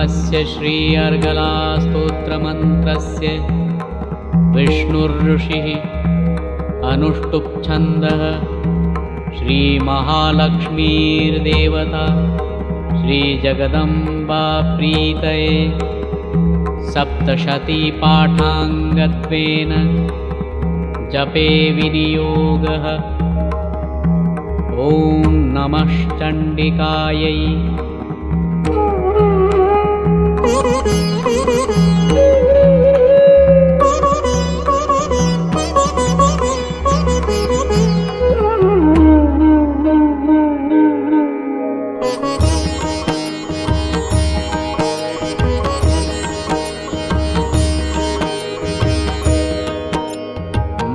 अस्य श्री अर्गलास्तोत्रमन्त्रस्य विष्णुर्ऋषिः अनुष्टुप्छन्दः श्रीमहालक्ष्मीर्देवता श्रीजगदम्बाप्रीतये सप्तशतीपाठाङ्गत्वेन जपे विनियोगः। ॐ नमश्चण्डिकायै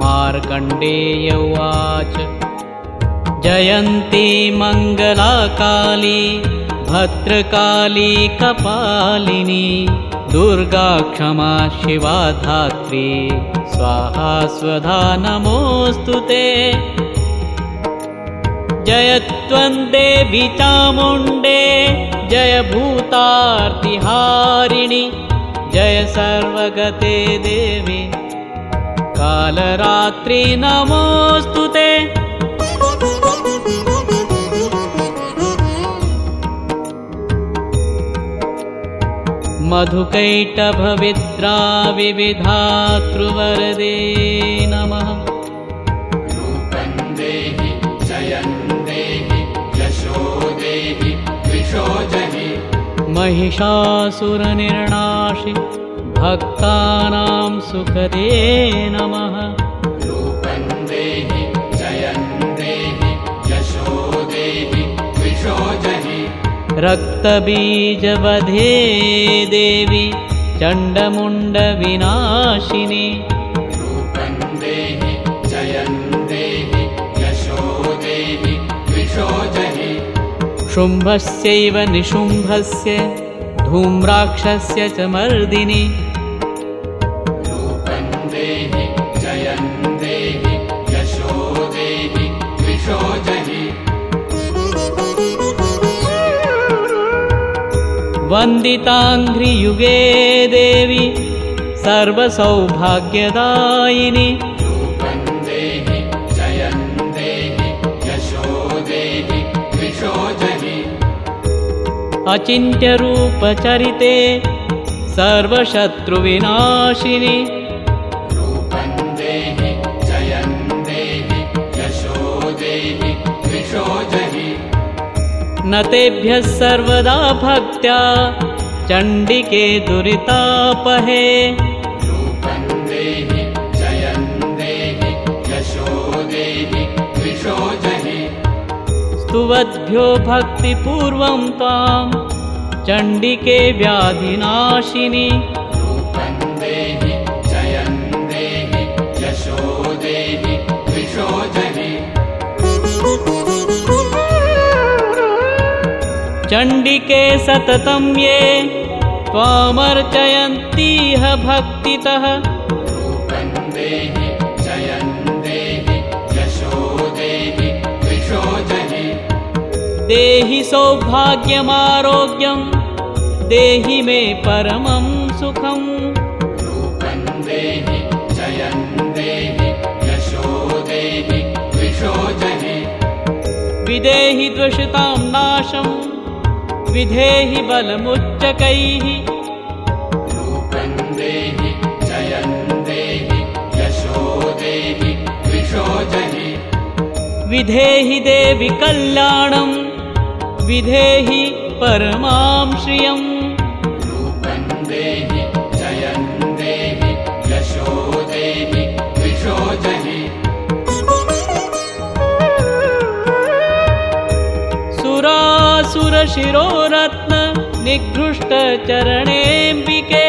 मार्कण्डेय उवाच जयन्ती मङ्गलाकाली भद्रकाली कपालिनी दुर्गा क्षमा शिवा धात्री स्वाहा स्वधा नमोऽस्तु ते। जय त्वं देवि चामुण्डे जय भूतार्तिहारिणि जय सर्वगते देवी। कालरात्रि नमोऽस्तु ते मधुकैटभविद्रा विविधातृवरदे नमः। देहि जयन् देहि यशो देहि विशो जहि महिषासुरनिर्णाशि भक्तानां सुखदे नमः रक्तबीजवधे देवि चण्डमुण्डविनाशिनि। रूपं देहि जयन् देहि यशो देहि विशो जहि शुम्भस्यैव निशुम्भस्य धूम्राक्षस्य च मर्दिनि वन्दिताङ्घ्रियुगे देवि सर्वसौभाग्यदायिनि। अचिन्त्यरूपचरिते सर्वशत्रुविनाशिनि न तेभ्यः सर्वदा भक्त्या चण्डिके दुरितापहे। स्तुवद्भ्यो भक्तिपूर्वं त्वां चण्डिके व्याधिनाशिनि चण्डिके सततं ये त्वामर्चयन्तीह भक्तितः। देहि जयन् देहि यशो देहि विशो जहि देहि सौभाग्यमारोग्यं देहि मे परमं सुखम्। रूपं देहि जयन् देहि यशो देहि विशो जहि विदेहि द्वषतां नाशं विधेहि बलमुच्चकैः। रूपं देहि जयन् देहि यशो देहि जहि विधेहि देवि कल्याणं विधेहि परमां श्रियम् सुरासुरशिरोरत्न निघृष्टचरणेऽम्बिके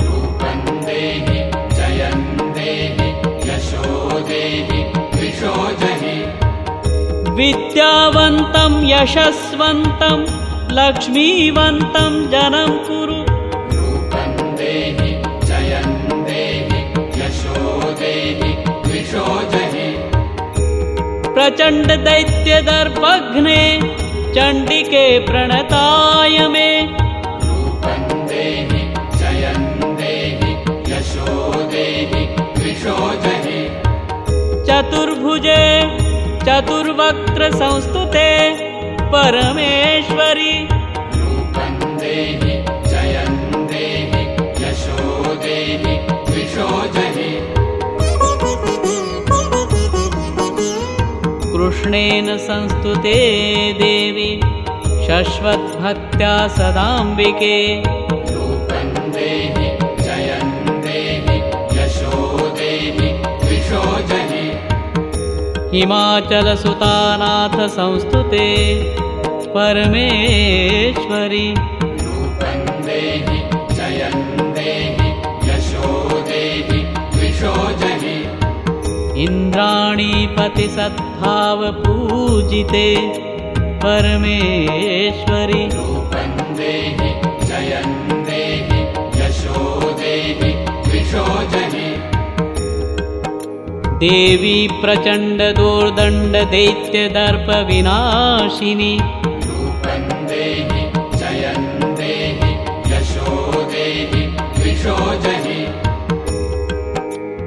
रूपं देहि जयन् देहि यशो देहि विशो जहि विद्यावन्तं यशस्वन्तं लक्ष्मीवन्तं जनं कुरु। रूपं देहि जयन् देहि यशो देहि विशो जहि प्रचण्डदैत्यदर्पघ्ने चण्डिके प्रणताय मे रूपं देहि जयं देहि यशो देहि यशोदेशो चतुर्भुजे चतुर्वक्त्र संस्तुते परमेश्वरि। कृष्णेन संस्तुते देवी शश्वद्भक्त्या सदाम्बिके। हिमाचलसुतानाथ संस्तुते परमेश्वरि। रूपं देहि जयं इन्द्राणीपतिसद्भावपूजिते परमेश्वरि। रूपं देहि जयं देहि यशो देहि द्विषो जहि। देवी प्रचण्डदोर्दण्डदैत्यदर्पविनाशिनि रूपं देहि जयं देहि यशो देहि द्विषो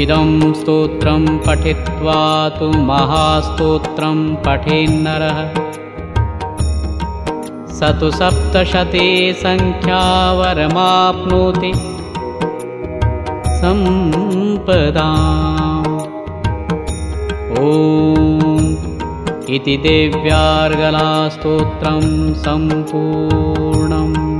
इदं स्तोत्रं पठित्वा तु महास्तोत्रं पठेन्नरः। स तु सप्तशते सङ्ख्यावरमाप्नोति सम्पदाम्। ॐ इति देव्यार्गलास्तोत्रं सम्पूर्णम्